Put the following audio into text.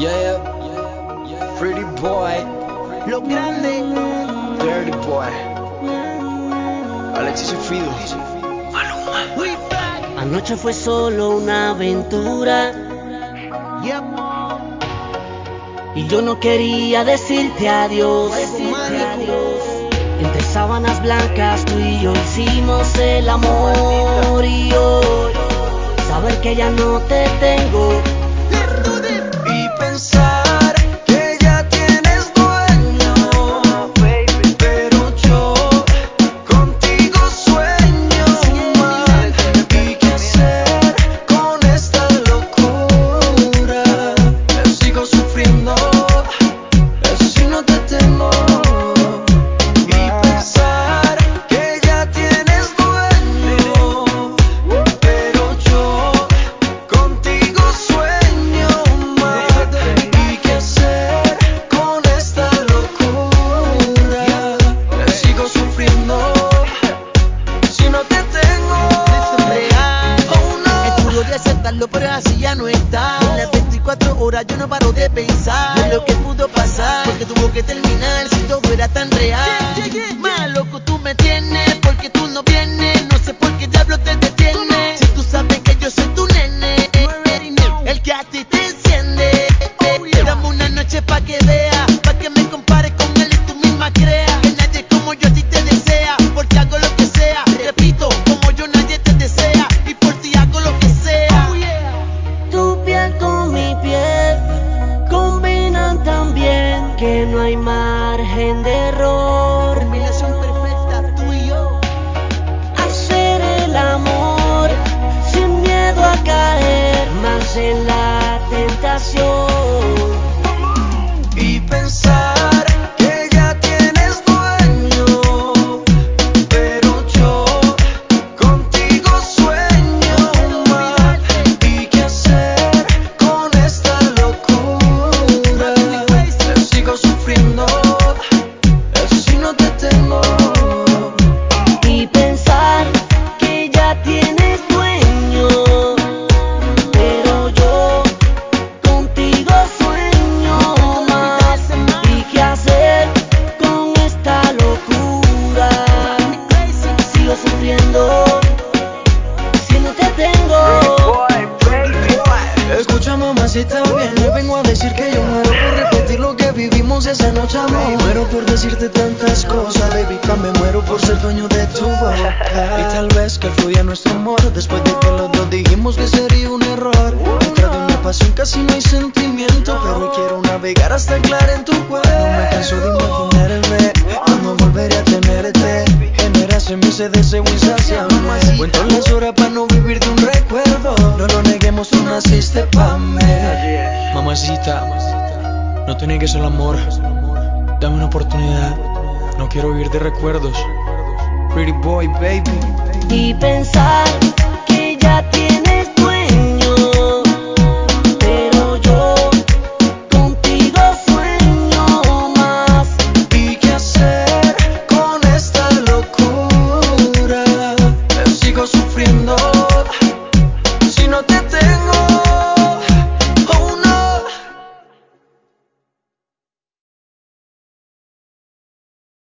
Yeah, pretty boy, Lo grande. dirty boy. Alexis. We back. Anoche fue solo una aventura Yep. y yo no quería decirte adiós. Fuego mágico. Entre sábanas blancas tú y yo hicimos el amor y hoy saber que ya no te tengo ya no está. En las 24 horas yo no paro de pensar en lo que pudo pasar. Porque tuvo que terminar que no hay margen de error sufriendo. Si no te tengo. Escucha mamacita bien, le vengo a decir que yo muero por repetir lo que vivimos esa noche amor. Muero por decirte tantas cosas, baby, me muero por ser dueño de tu boca. Y tal vez que fluya nuestro amor, después de que los dos dijimos que sería un error. Detrás de una pasión casi no hay sentimiento, pero hoy quiero navegar hasta aclarar en tu cuerpo. No me canso de imaginarme, cuando En mí ese deseo insaciable. Cuento las horas para no vivir de un recuerdo. No lo neguemos, tú naciste pa' mí. Mamacita, no te niegues el amor. Dame una oportunidad. No quiero vivir de recuerdos. Pretty boy, baby. Y pensar